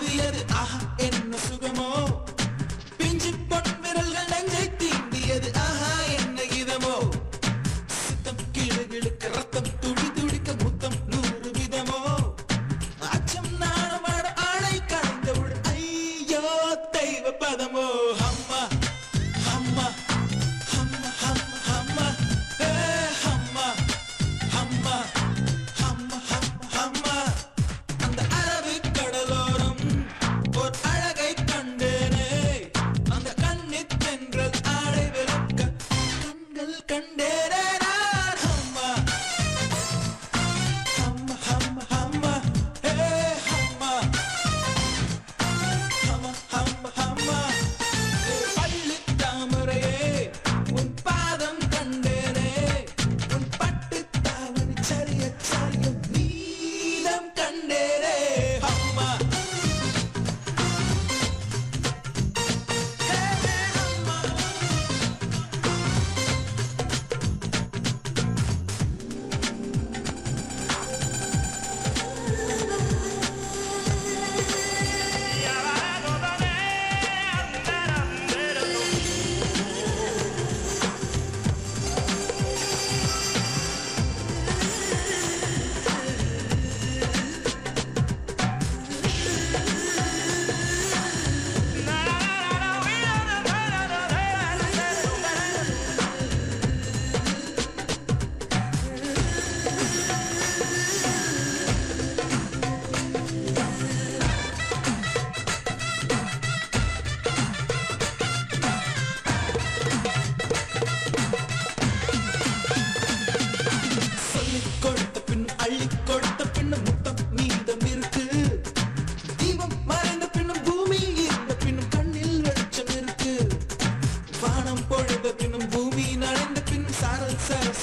Yeah.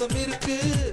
இருக்கும் இருக்கு